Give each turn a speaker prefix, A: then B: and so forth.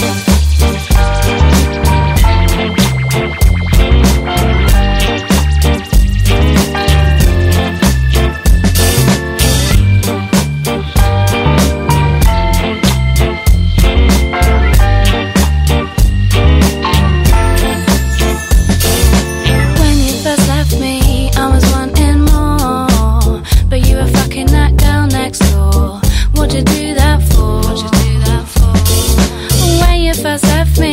A: Thank first left me.